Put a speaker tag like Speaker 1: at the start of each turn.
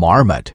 Speaker 1: marmot.